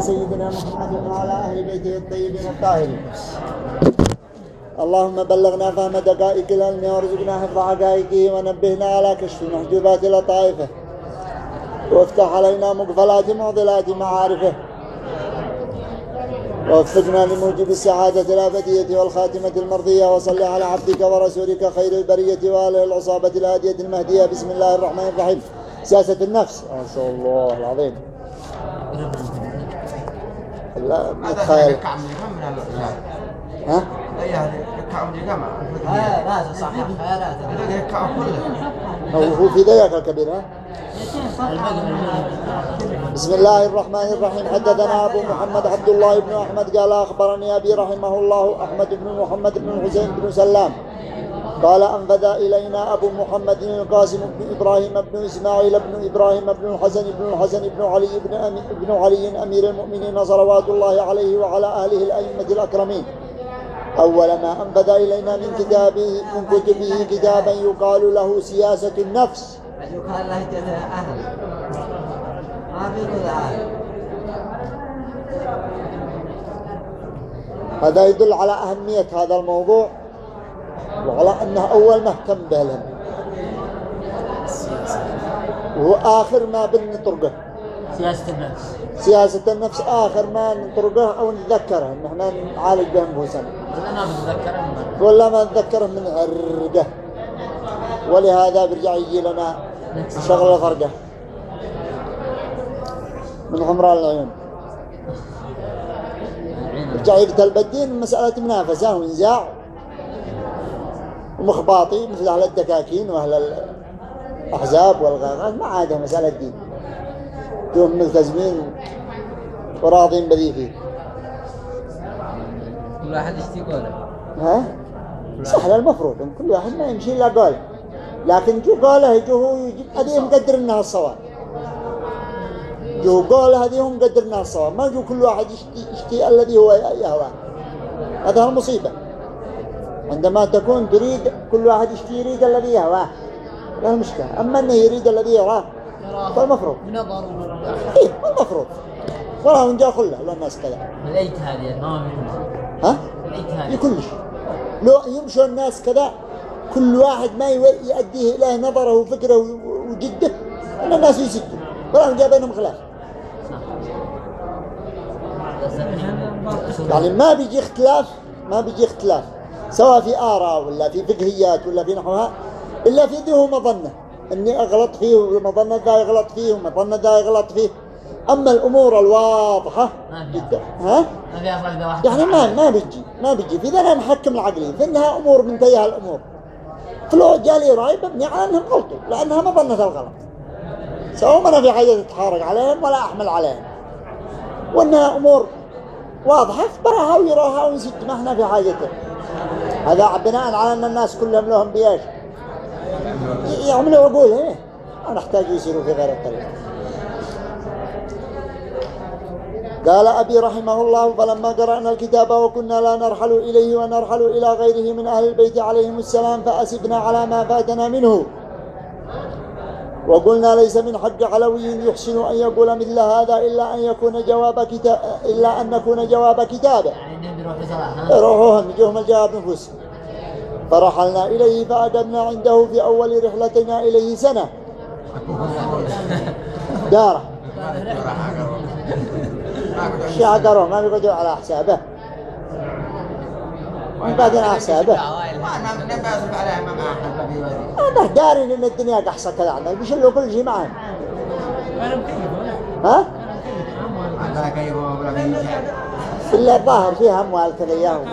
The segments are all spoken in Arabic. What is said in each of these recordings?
سيدنا محمد وعلى أهل بيته الطيبين الطاهرين. اللهم بلغنا فهم دقائق العلم وارزقنا حفظ حقائقه ونبهنا على كشف محجوبات لطائفه. وافتح علينا مقفلات معضلات معارفه. ووفقنا لموجب السعادة الأبدية والخاتمة المرضية. وصل على عبدك ورسولك خير البرية وآله العصابة الهادية المهدية. بسم الله الرحمن الرحيم. سياسة النفس. ما شاء الله العظيم. لا متخيل ها؟ يعني هو في الكبير ها؟ بسم الله الرحمن الرحيم. حدثنا أبو محمد عبد الله بن أحمد قال أخبرني أبي رحمه الله أحمد بن محمد بن الحسين بن سلام. قال أنفذ إلينا أبو محمد القاسم بن إبراهيم بن إسماعيل بن إبراهيم بن الحسن بن الحسن بن علي بن, أمي بن علي أمير المؤمنين صلوات الله عليه وعلى أهله الأئمة الأكرمين. أول ما أنفذ إلينا من كتابه من كتبه كتابا يقال له سياسة النفس. يقال له جل أهل. ما في كل أهل. هذا يدل على أهمية هذا الموضوع. وعلى أنه أول ما اهتم به لهم وهو آخر ما بنطرقه. سياسة النفس. سياسة النفس آخر ما نطرقه أو نتذكره إن إحنا نعالج به أنفسنا ولا ما بتذكر أما ولا ما نتذكره من عرقه ولهذا برجع يجي لنا شغل فرقه من حمراء العيون. رجع يقتل بالدين مسألة منافسة. ونزاع ومخباطي مثل أهل الدكاكين وأهل الأحزاب والغاغات ما عادة مسألة دين توهم ملتزمين وراضين بذي فيه. كل واحد يشتي قوله ها؟ سهل المفروض كل واحد ما يمشي إلا قول. لكن جو قوله؟ يجو هو يجيب هذه مقدر الناس الصواب. جو قوله هذه هم مقدر الناس الصواب. ما جو كل واحد يشتي, يشتي الذي هو يهواه. هذا المصيبة. عندما تكون تريد كل واحد يشتي يريد الذي يهواه. لا المشكلة أما أنه يريد الذي يراه فالمفروض. بنظر إيه المفروض ولا من جاء كله لو الناس كذا. الأيت هذه ما ها؟ الأيت هذه. لو يمشوا الناس كذا كل واحد ما يؤديه إليه نظره وفكره وجده أن الناس يسدوا. ولا جاء بينهم خلاف. يعني ما بيجي اختلاف ما بيجي اختلاف. سواء في آراء ولا في فقهيات ولا في نحوها إلا في ذي مظنة. إني أغلط فيه ومظنة ذا يغلط فيه ومظنة ذا يغلط فيه. أما الأمور الواضحة جدا. ها؟ يعني ما ما بيجي ما بيجي. في ذا نحكم العقلي في إنها أمور منتهيها الأمور. فلو جالي رأي ببني على أنهم غلطوا لأنها ما ظنت الغلط. سواء ما أنا في حاجة تتحارق عليهم ولا أحمل عليهم. وإنها أمور واضحة اخبرها ويروها ونسد ما إحنا في حاجته هذا بناء على أن الناس كلهم لهم بيش. يعملوا عقول ما نحتاج يسيروا في غير الطريق. قال أبي رحمه الله فلما قرأنا الكتاب وكنا لا نرحل إليه ونرحل إلى غيره من أهل البيت عليهم السلام فأسفنا على ما فاتنا منه. وقلنا ليس من حق علوي يحسن أن يقول مثل هذا إلا أن يكون جواب كتاب إلا أن نكون جواب كتابه. روحوهم يجوهم الجواب نفوس. فرحلنا إليه فأدبنا عنده في أول رحلتنا إليه سنة. دارة. شعقروا ما بيقعدوا على حسابه. وبعدين على حسابه ما ما نبأسك عليها ما معها أنا داري إن الدنيا قحصة كذا عندنا بيشلوا كل شيء معهم ها؟ إلا الظاهر فيها أموال كذا ياهو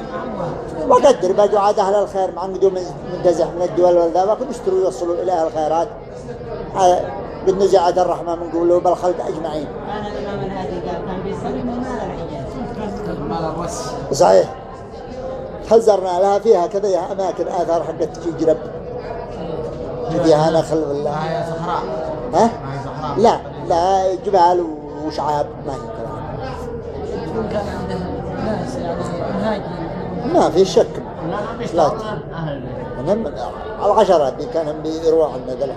وقدر بقوا عاد أهل الخير مع عندهم منتزح من الدول والذا وكل يشتروا يوصلوا إليها الخيرات. آه، بالنزعة الرحمة من قلوب الخلق أجمعين. كان الإمام الهادي قال كان بيصلي من مال الحجاز ما لا بس؟ صحيح. حذرنا لها فيها كذا يا أماكن آثار حقت تجرب فيها نخل ولا ما هي صحراء ها؟ لا لا جبال وشعاب ما هي كذا كان ناس يعني ما في شك. لا أهل. العشرات دي كانوا بيروحوا عندنا ذلك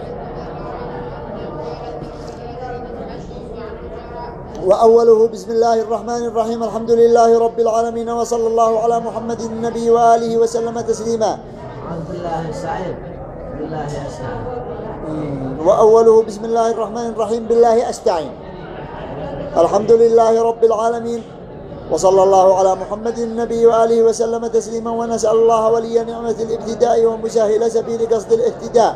وأوله بسم الله الرحمن الرحيم الحمد لله رب العالمين وصلى الله على محمد النبي وآله وسلم تسليما. أعوذ بالله السعيد بالله أستعين وأوله بسم الله الرحمن الرحيم بالله أستعين. الحمد لله رب العالمين وصلى الله على محمد النبي وآله وسلم تسليما ونسأل الله ولي نعمة الابتداء ومسهل سبيل قصد الاهتداء.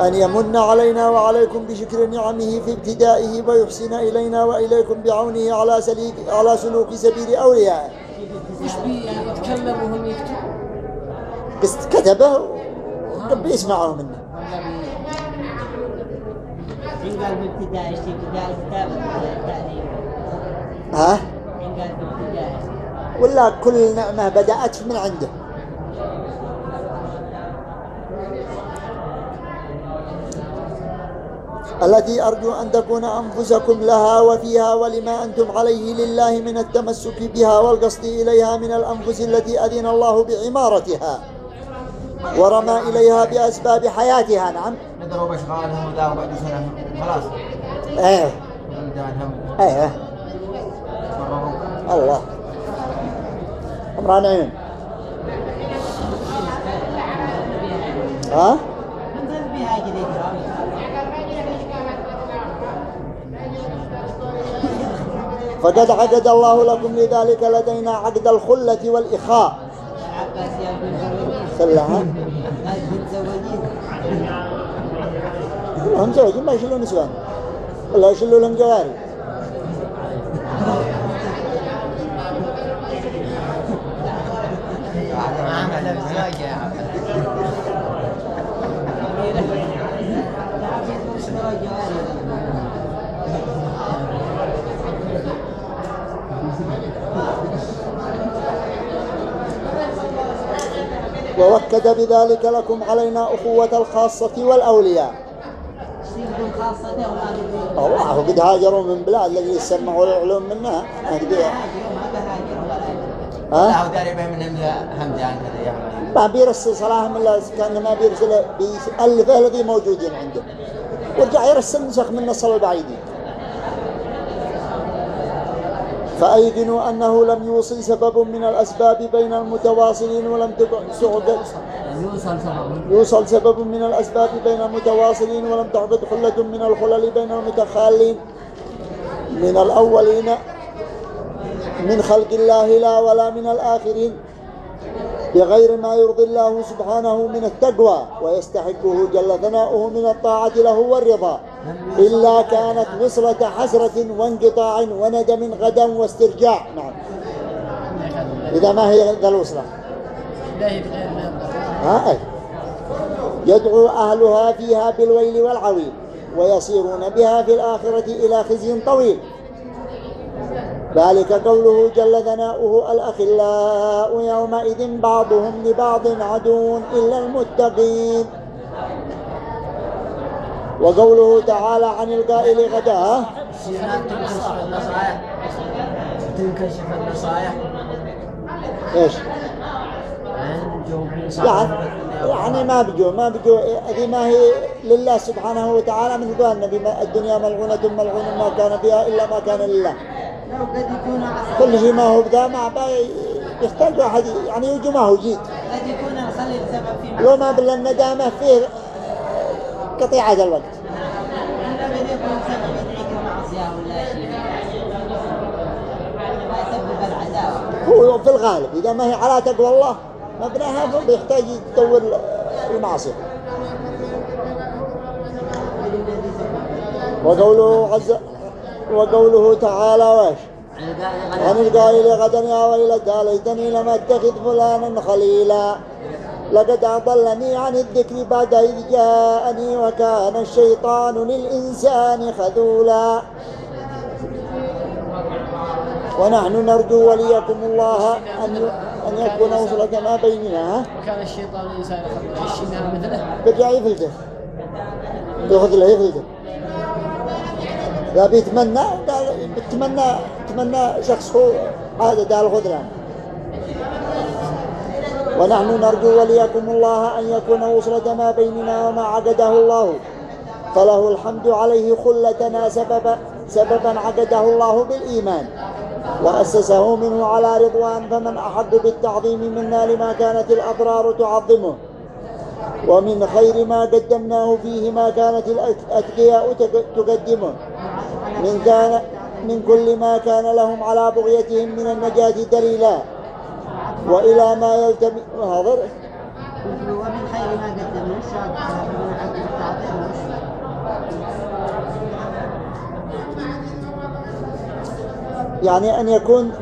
أن يمن علينا وعليكم بشكر نعمه في ابتدائه ويحسن إلينا وإليكم بعونه على, سليك على سلوك سبيل أوليائه. بي يعني يتكلم وهم يكتب قست كتبه. ورب يسمعه منه. ها؟ إن قال بالابتداء ولا كل نعمة بدأت من عنده. التي أرجو أن تكون أنفسكم لها وفيها ولما أنتم عليه لله من التمسك بها والقصد إليها من الأنفس التي أذن الله بعمارتها ورمى إليها بأسباب حياتها. نعم. ندروا باشغالهم وذا وبعد سنه خلاص إيه. إيه. الله. عمران عين. ها؟ من بها جديد فقد عقد الله لكم لذلك لدينا عقد الخلة والإخاء. سلها. كلهم زوجين ما يشيلون نسوان. ولا يشيلوا لهم جواري. ووكد بذلك لكم علينا أخوة الخاصة والأولياء. الله قد هاجروا من بلاد الذي يسمعوا العلوم منها. ها. ما بيرسل صلاحهم إلا كان ما بيرسل بيألفه الذي موجودين عنده. ورجع يرسل نسخ من نصر البعيدين فأيقنوا أنه لم يوصل سبب من الأسباب بين المتواصلين ولم تقع يوصل سبب من الأسباب بين المتواصلين ولم تعبد خلة من الخلل بين المتخالين من الأولين من خلق الله لا ولا من الآخرين بغير ما يرضي الله سبحانه من التقوى ويستحقه جل ثناؤه من الطاعة له والرضا. إلا كانت وصلة حسرة وانقطاع وندم غدا واسترجاع. نعم. إذا ما هي ذا الوصلة ها. يدعو أهلها فيها بالويل والعويل ويصيرون بها في الآخرة إلى خزي طويل. ذلك قوله جل ثناؤه الأخلاء يومئذ بعضهم لبعض عدو إلا المتقين. وقوله تعالى عن القائل غدا. تنكشف النصائح تنكشف النصائح إيش؟ يعني يعني ما بيجوا ما بيجوا. هذه ما هي لله سبحانه وتعالى مثل قال النبي الدنيا ملعونة ملعون ما كان فيها إلا ما كان لله. كل شيء ما هو بذا ما يحتاج واحد يعني يجوا ما هو جيد لو ما بلا الندامة فيه قطيعة الوقت. هو في الغالب إذا ما هي على تقوى الله مبناها فبيحتاج يدور المعصية. وقوله عز وقوله تعالى واش عن القائل غدا يا ويلتى ليتني لم أتخذ فلانا خليلا. لقد أضلني عن الذكر بعد إذ جاءني وكان الشيطان للإنسان خذولا. ونحن نرجو وليكم الله أن أن يكون وصلة ما بيننا؟ وكان الشيطان الإنسان الشيء مثله؟ برجع يفلته ياخذ له يفلته لا بيتمنى بتمنى تمنى شخص هو هذا قال خذ له ونحن نرجو وليكم الله أن يكون وصلة ما بيننا وما عقده الله. فله الحمد عليه خلتنا سبب سببا عقده الله بالإيمان. وأسسه منه على رضوان فمن أحق بالتعظيم منا لما كانت الأبرار تعظمه. ومن خير ما قدمناه فيه ما كانت الأتقياء تق- تقدمه. من كان من كل ما كان لهم على بغيتهم من النجاة دليلا. وإلى ما يلتمس هذا ومن خير ما التعظيم يعني أن يكون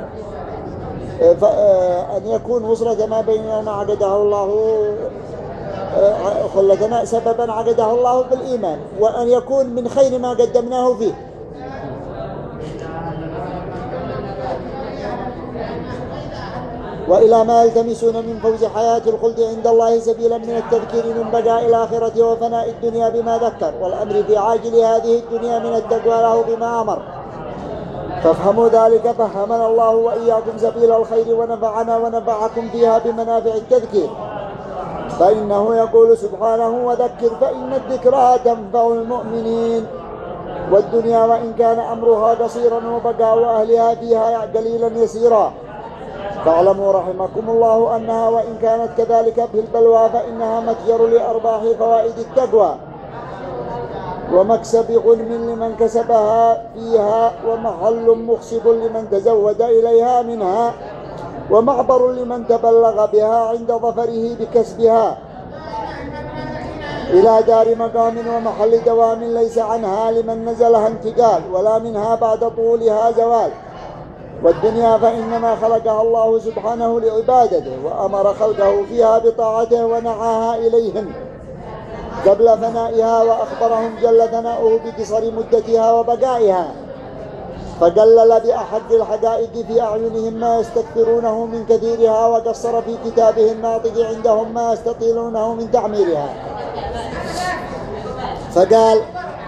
ف- أن يكون وصلة ما بيننا ما عقده الله خلتنا سببا عقده الله بالإيمان وأن يكون من خير ما قدمناه فيه. وإلى ما يلتمسون من فوز حياة الخلد عند الله سبيلا من التذكير من بقاء الآخرة وفناء الدنيا بما ذكر والأمر في عاجل هذه الدنيا من التقوى له بما أمر. فافهموا ذلك فهمنا الله وإياكم سبيل الخير ونفعنا ونفعكم فيها بمنافع التذكير. فإنه يقول سبحانه وذكر فإن الذكرى تنفع المؤمنين. والدنيا وإن كان أمرها قصيرا وبقاء أهلها فيها قليلا يسيرا. فاعلموا رحمكم الله أنها وإن كانت كذلك في البلوى فإنها متجر لأرباح فوائد التقوى. ومكسب غنم لمن كسبها فيها ومحل مخصب لمن تزود إليها منها ومعبر لمن تبلغ بها عند ظفره بكسبها. إلى دار مقام ومحل دوام ليس عنها لمن نزلها انتقال ولا منها بعد طولها زوال. والدنيا فإنما خلقها الله سبحانه لعبادته وأمر خلقه فيها بطاعته ونعاها إليهم. قبل فنائها وأخبرهم جل ثناؤه بقصر مدتها وبقائها. فقلل بأحد الحقائق في أعينهم ما يستكثرونه من كثيرها وقصر في كتابه الناطق عندهم ما يستطيلونه من تعميرها. فقال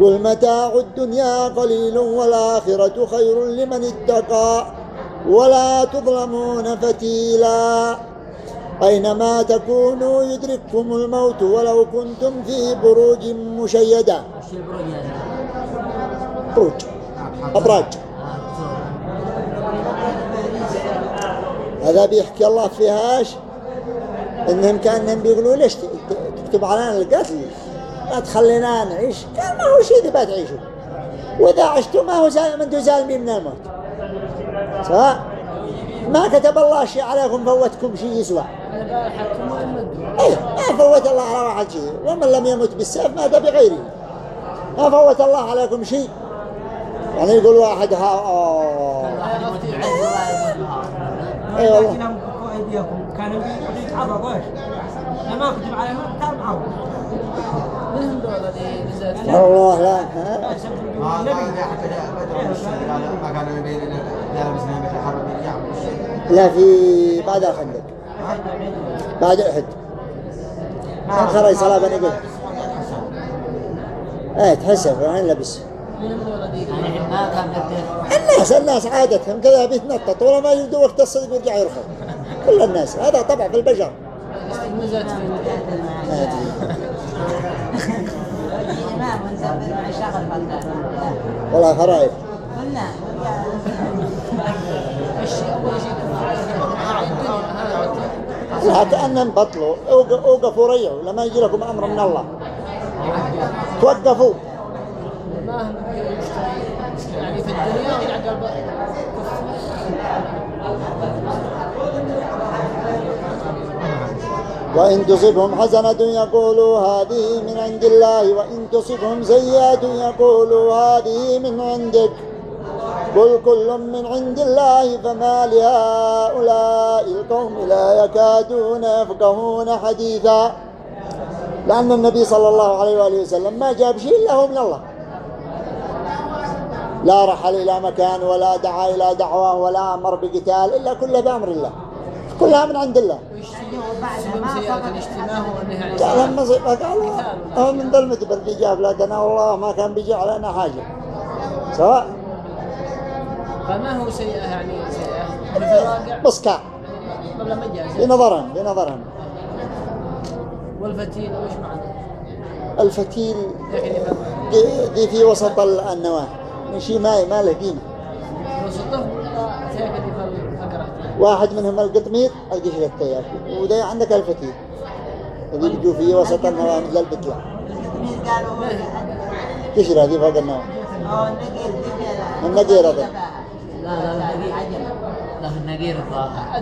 قل متاع الدنيا قليل والآخرة خير لمن اتقى ولا تظلمون فتيلا. أينما تكونوا يدرككم الموت ولو كنتم في بروج مشيدة؟ بروج. أبراج. هذا بيحكي الله فيهاش إنهم كأنهم بيقولوا ليش تكتب علينا القتل؟ ما تخلينا نعيش. قال ما هو شيء ذي تعيشوا وإذا عشتوا ما هو زال ما أنتم زالمين من الموت. سواء ما كتب الله شيء عليكم فوتكم شيء يسوى. إيه ما فوت الله على واحد شيء. ومن لم يمت بالسيف مات بغيره. ما فوت الله عليكم شيء. يعني يقول واحد ها بها. اي والله. كانوا يتعرضوا إيش؟ لما كتب عليهم كان لا؟ لا في بعد الخندق بعد أحد كان خرج صلاة بني قل إيه تحسب وين لبس الناس الناس عادتهم كذا بيتنطط ولا ما يجدوا وقت الصدق ويرجع يرفض كل الناس هذا طبع في البشر نزلت في آه. إمام ونسبر مع شغل بالله والله خرايف. قلنا لا كأنهم بطلوا أوقفوا ريعوا لما يجي لكم أمر من الله. توقفوا ما هم يعني في الدنيا ويعقل وإن تصبهم حسنة يقولوا هذه من عند الله وإن تصبهم سيئة يقولوا هذه من عندك. قل كل من عند الله فما لهؤلاء القوم لا يكادون يفقهون حديثا. لأن النبي صلى الله عليه وآله وسلم ما جاب شيء إلا هو من الله. لا رحل إلى مكان ولا دعا إلى دعوة ولا أمر بقتال إلا كله بأمر الله. كلها من عند الله. قال مصيبة قال هو من ذا المدبر اللي جاء بلادنا والله ما كان بيجي علينا حاجة. سواء. فما هو سيئة يعني سيئة جاء بنظرهم بنظرهم والفتيل وش معنى؟ الفتيل دي, دي في وسط النواة. من شيء ما له قيمة واحد منهم القطمير القشر التيار وده عندك الفتيل اللي بيجوا في وسط النواة مثل البتلة قالوا قشر هذه فوق النواة آه النقير دي النقير هذا. لا لا لا النقير الظاهر.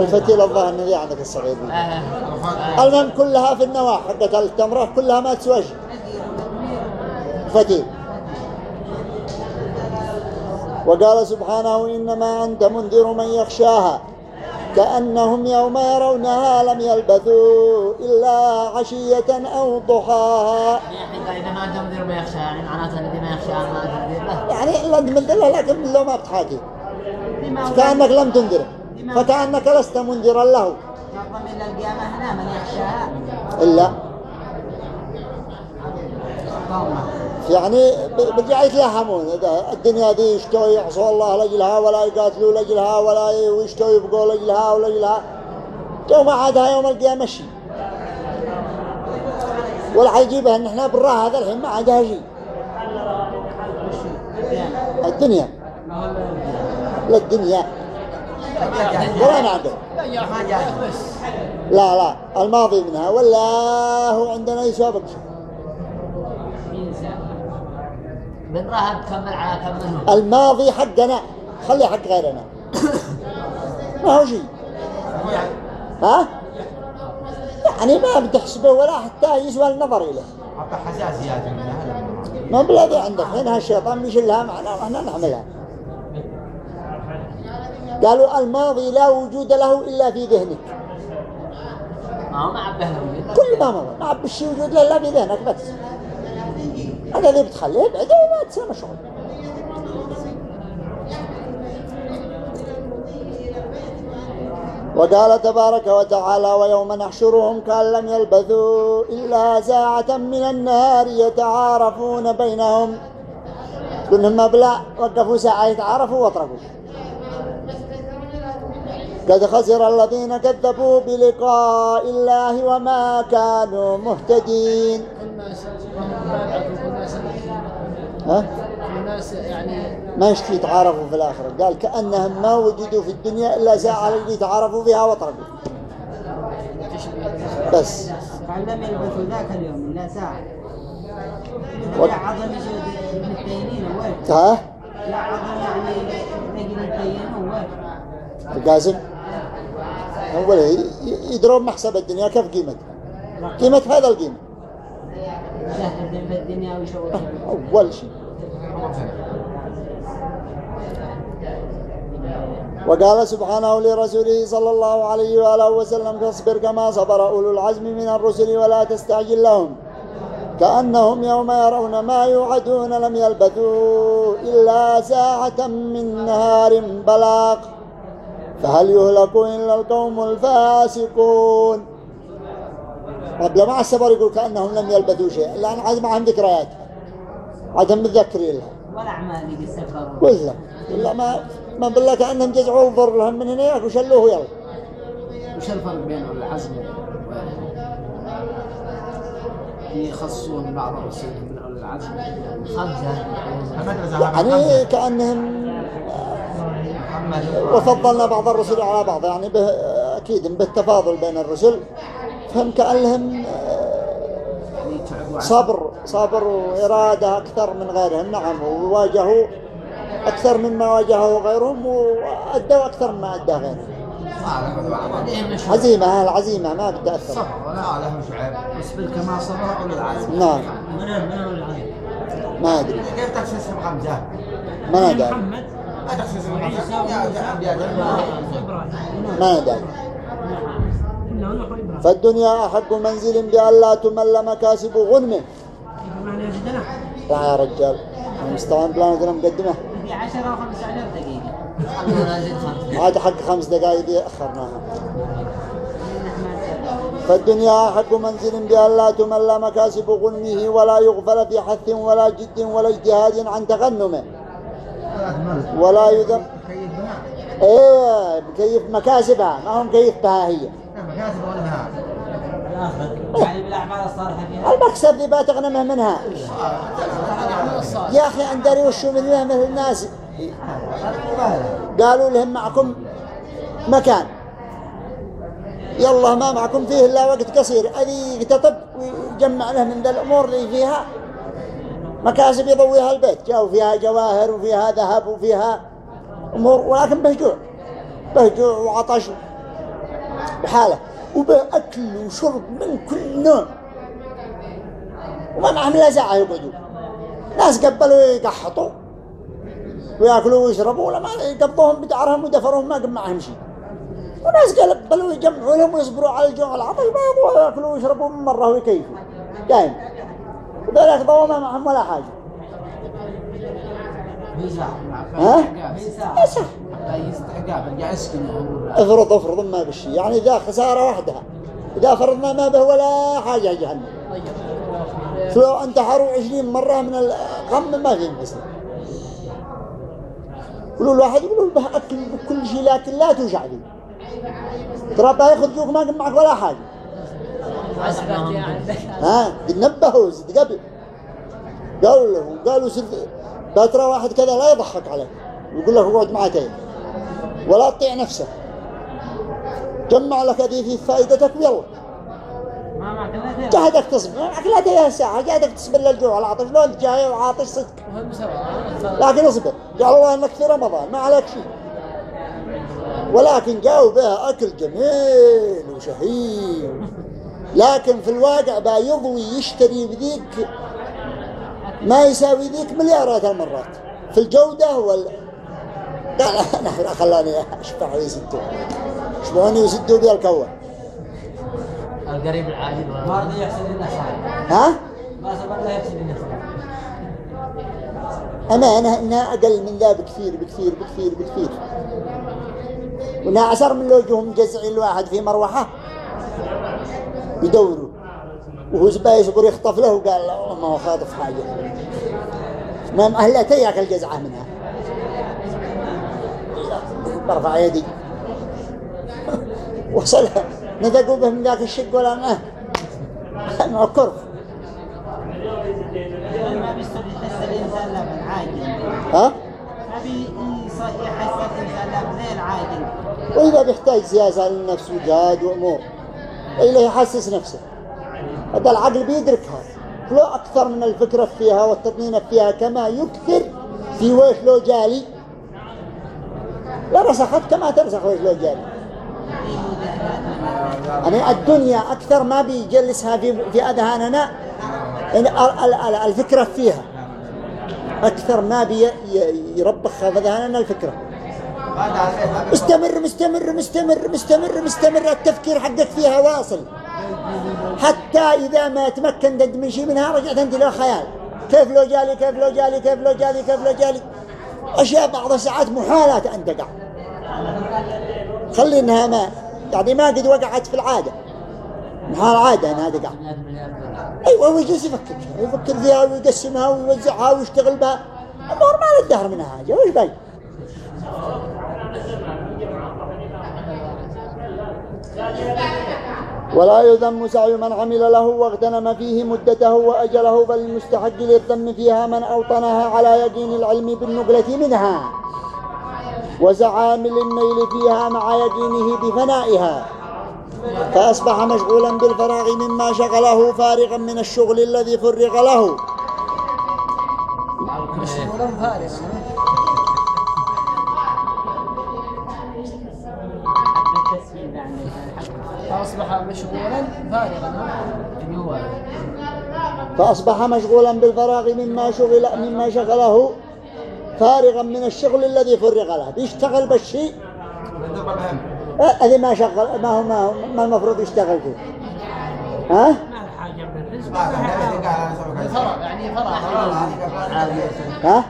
الفتيل الظاهر ان عندك الصغير. دي. آه. المهم كلها في النواة حقت التمرة كلها ما تسوى شيء. فتيل وقال سبحانه إنما أنت منذر من يخشاها كأنهم يوم يرونها لم يلبثوا إلا عشية أو ضحاها. يعني إذا ما تنذر ما يخشى يعني له يعني إلا أنت منذر لكن لو ما بتحاكي. كأنك لم تنذره فكأنك لست منذرا له. القيامة هنا من يخشاها إلا. يعني برجع يتلهمون الدنيا دي يشتوا يعصوا الله لأجلها ولا يقاتلوا لأجلها ولا يشتوا يبقوا لأجلها ولا لأجلها يوم عادها يوم القيامة شيء ولا حيجيبها إن إحنا براها هذا الحين ما عادها شيء الدنيا. لا الدنيا. ولا نعقل لا لا الماضي منها. ولا هو عندنا يسابق بنراها تكمل على كم منهم الماضي حقنا. خلي حق غيرنا. ما هو شيء. ها؟ يعني ما بتحسبه ولا حتى يسوى النظر إليه حتى حساسيات منها ما بلادي عندك. هنا الشيطان بيشيلها معنا وإحنا نحملها قالوا الماضي لا وجود له إلا في ذهنك. ما هو ما عبه كل ما مضى. ما عب الشيء وجود له إلا في ذهنك بس. هذا اللي بتخليه بعدين ما تسوي شغل وقال تبارك وتعالى ويوم نحشرهم كأن لم يلبثوا إلا ساعة من النهار يتعارفون بينهم. كلهم مبلع وقفوا ساعة يتعارفوا وأطرقوا. قد خسر الذين كذبوا بلقاء الله وما كانوا مهتدين الناس وهم بالعكس والناس ها؟ الناس يعني ما يشتي يتعارفوا في الآخرة. قال كأنهم ما وجدوا في الدنيا إلا ساعة اللي يتعارفوا فيها واطرقوا تشبه بس. قال لم يلبثوا ذاك اليوم إلا ساعة. و- لا عظم من التينين وين ها؟ لا عظم يعني نجي التينين وين القاسم؟ أول ي- يدرون محسب الدنيا كيف قيمتها قيمة هذا القيمة. أول شيء. وقال سبحانه لرسوله صلى الله عليه وآله وسلم فاصبر كما صبر أولو العزم من الرسل ولا تستعجل لهم. كأنهم يوم يرون ما يوعدون لم يلبثوا إلا ساعة من نهار بلاغ. فهل يهلك إلا القوم الفاسقون؟ قبل ما الصبر يقول كأنهم لم يلبثوا شيء لأن عاد معهم ذكريات. عادهم متذكرين لها. ولا أعمال اللي سكروا ولا. ولا ما ما بالله كأنهم جزعوا وضر لهم من هناك وشلوه يلا. وش الفرق بين العزم يخصون بعض الرسل من العزم؟ خمسة يعني كأنهم وفضلنا بعض الرسل على بعض. يعني به أكيد بالتفاضل بين الرسل. فهم كأنهم صبر صبر وإرادة أكثر من غيرهم نعم وواجهوا أكثر مما واجهوا غيرهم وأدوا أكثر مما أدى غيرهم عزيمة العزيمة ما بتأثر صبر ولا لهم شعيب اصبر كما صبر أولي العزم نعم من من العزم ما أدري كيف تخصصهم خمسة؟ ما ندري محمد ما يا أنبياء إبراهيم ما إبراهيم فالدنيا أحق منزل بأن لا تمل مكاسب غنمه لا يا رجال المستوى بلان قدنا مقدمة. في 10 أو 15 دقيقة عاد حق خمس دقائق دي أخرناها. فالدنيا حق منزل بها لا تمل مكاسب غنمه ولا يغفل في حث ولا جد ولا اجتهاد عن تغنمه ولا يذم إيه مكيف مكاسبها ما هو مكيف بها هي. بناء الآخر. يعني فيها. المكسب بقى تغنمه منها يا أخي أندري وشو من مثل الناس؟ قالوا لهم معكم مكان. يلا ما معكم فيه إلا وقت قصير. أذي يقتطب ويجمع له من ذا الأمور اللي فيها. مكاسب يضويها البيت. جاءوا فيها جواهر وفيها ذهب وفيها أمور ولكن بهجوع. بهجوع وعطش. وحالة وبأكل وشرب من كل نوع. وما معهم لا ساعة يقعدوا. ناس قبلوا يقحطوا. ويأكلوا ويشربوا ولا ما يقبضوهم بدعرهم ودفرهم ما قم معهم شيء. وناس قبلوا يجمعوا لهم ويصبروا على الجوع والعطش ما يبغوا يأكلوا ويشربوا من مرة ويكيفوا. دائما. وذلك ضوء ما معهم ولا حاجة. ها؟ يستحقها برجع أسكن افرض افرض ما بشي يعني ذا خسارة وحدها إذا فرضنا ما به ولا حاجة جهنم. فلو أنت حروا عشرين مرة من الغم ما في مثل يقولوا الواحد يقولوا به أكل بكل شيء لكن لا توجع لي ترى بياخذ جوك ما معك ولا حاجة. ها؟ نبهوا زد قبل. قالوا له قالوا سد ترى واحد كذا لا يضحك عليك يقول لك اقعد معك إيه ولا تطيع نفسك. جمع لك هذه فائدتك ويلا جهدك تصبر. لا تيها ساعة جهدك تصبر للجوع. والعطش لو انت جاي وعاطش صدق. لكن اصبر. جعل الله إنك في رمضان ما عليك شيء. ولكن جاوا بها أكل جميل وشهي لكن في الواقع با يضوي يشتري بذيك ما يساوي ذيك مليارات المرات في الجودة وال لا لا لا, لا خلاني اشبح ويسدوا شبهوني ويسدوا بي الكوة؟ القريب العاجل ما رضي يحسن الناس ها؟ ما صبر لا يحسن الناس أمانة إنها أقل من ذا بكثير بكثير بكثير بكثير. وإنها عشر من لوجهم جزع الواحد في مروحة. يدوروا. وهو زبا يصبر يخطف له وقال ما هو خاطف حاجة. ما مأهلته ياكل جزعة منها. برفع يدي وصلها نذقوا به من ذاك الشق ولا ما؟ ما كرف ما الإنسان بالعاجل ها؟ وإذا بيحتاج سياسة للنفس وجهاد وأمور. إلا يحسس نفسه. هذا العقل بيدركها. لو أكثر من الفكرة فيها والتطمين فيها كما يكثر في ويش لو جالي لا رسخت كما ترسخ لو جالي يعني الدنيا أكثر ما بيجلسها في في أذهاننا يعني ال- ال- ال- الفكرة فيها. أكثر ما بيربخها في أذهاننا الفكرة. مستمر مستمر مستمر مستمر مستمر التفكير حقك فيها واصل. حتى إذا ما تمكن أنت من شيء منها رجعت أنت له خيال كيف لو جالي كيف لو جالي كيف لو جالي كيف لو جالي. أشياء بعض الساعات محالات أن تقع خلي إنها ما يعني ما قد وقعت في العادة. محال عادة أنها تقع أيوة هو يفكر. يفكر فيها ويقسمها ويوزعها ويشتغل بها. الأمور ما له الدهر منها حاجة وش باقي ولا يذم سعي من عمل له واغتنم فيه مدته وأجله بل المستحق للذم فيها من أوطنها على يقين العلم بالنقلة منها. وزعامل النيل فيها مع يقينه بفنائها. فأصبح مشغولا بالفراغ مما شغله فارغا من الشغل الذي فرغ له. فأصبح مشغولا فارغا. فأصبح مشغولا بالفراغ مما شغل مما شغله فارغا من الشغل الذي فرغ له. بيشتغل بالشيء. آه، هذه ما شغل ما هو ما, هو ما المفروض يشتغل فيه. ها؟ ما له حاجة من الرزق ما كان يقع على سوق فراغ يعني فراغ ها؟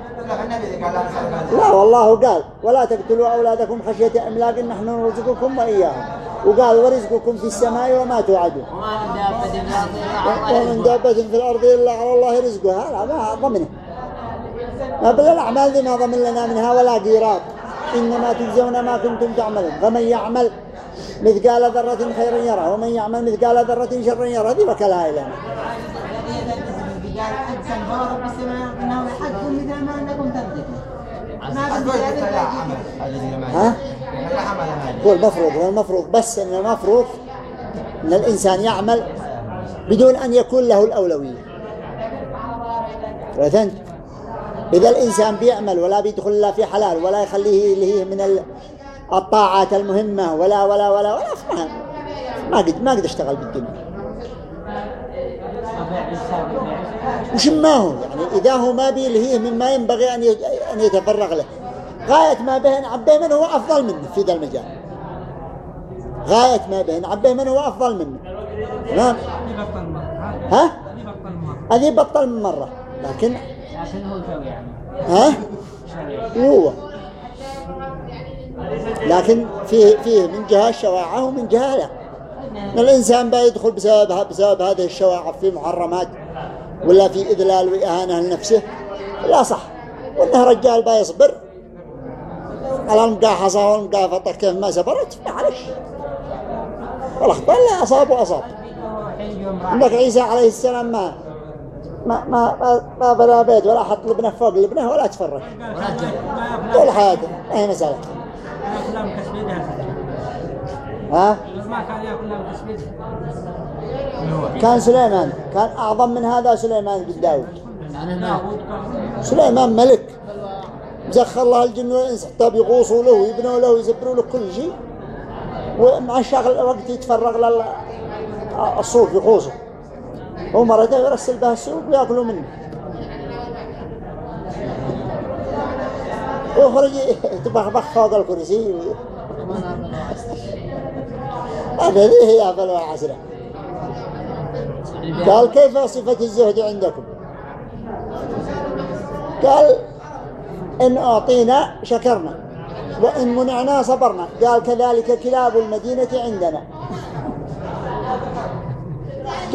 لا والله قال ولا تقتلوا أولادكم خشية إملاق نحن نرزقكم وإياهم. وقال ورزقكم في السماء وما توعدون. ومن دابة في الأرض إلا على الله رزقها. لا ما ضمنه. ما بل الأعمال دي ما ضمن لنا منها ولا قيراط إنما تجزون ما كنتم تعملون. فمن يعمل مثقال ذرة خيرا يره ومن يعمل مثقال ذرة شرا يره دي وكلها إلينا قال بورب السماء إنه مثل ما أنكم تنطقون ما لا عمل. ها؟ لا عمل هذا. هو المفروض هو المفروض بس إن المفروض إن الإنسان يعمل بدون أن يكون له الأولوية. فهمت؟ إذا الإنسان بيعمل ولا بيدخل إلا في حلال ولا يخليه اللي هي من ال- الطاعات المهمة ولا ولا ولا ولا ما ما قد ما قد اشتغل بالدنيا. وش ما هو يعني إذا هو ما اللي هي مما ينبغي أن أن يتفرغ له. غاية ما به نعبيه منه هو أفضل منه في ذا المجال. غاية ما به نعبيه منه هو أفضل منه. تمام مرة ها؟ هذه بطل من مرة. لكن عشان هو يعني ها؟ هو لكن فيه فيه من جهة الشواعة ومن جهة لا. إن الإنسان بيدخل بسبب بسبب هذه الشواعة في محرمات. ولا في إذلال وإهانة لنفسه؟ لا صح. وإنه رجال بيصبر على المقاحصة والمقافطة كيف ما سبرت معلش والأخطاء اللي أصاب وأصاب. عندك عيسى عليه السلام ما ما ما ما, ما بلا بيت ولا حط لبنة فوق لبنة ولا تفرج. طول حياته ما هي مسألة. ها؟ ما كان ياكل لهم كان سليمان كان أعظم من هذا سليمان بن داود. سليمان ملك. مسخر الله الجن والإنس حتى بيغوصوا له ويبنوا له ويزبروا له كل شيء. ومع الشغل وقت يتفرغ للصوف يغوصوا. هو مرته يرسل بها السوق ويأكلوا منه. ويخرج يتبخبخ فوق الكرسي. هذه هي أفلوا عسرة قال كيف صفة الزهد عندكم؟ قال إن أعطينا شكرنا وإن منعنا صبرنا قال كذلك كلاب المدينة عندنا.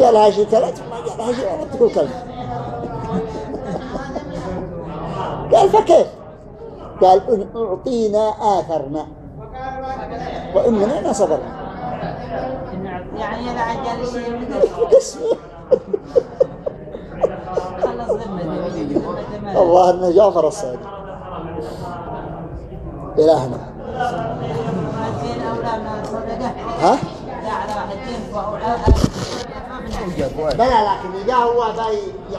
قالها شيء ثلاث ما قالها شيء ولا تقول كلمة. قال فكيف؟ قال إن أعطينا آثرنا وإن منعنا صبرنا. يعني إذا عجل شيء قسم خلص ذمته الله أنه جعفر الصادق. إلهنا. ها؟ لا بلى لكن إذا هو باي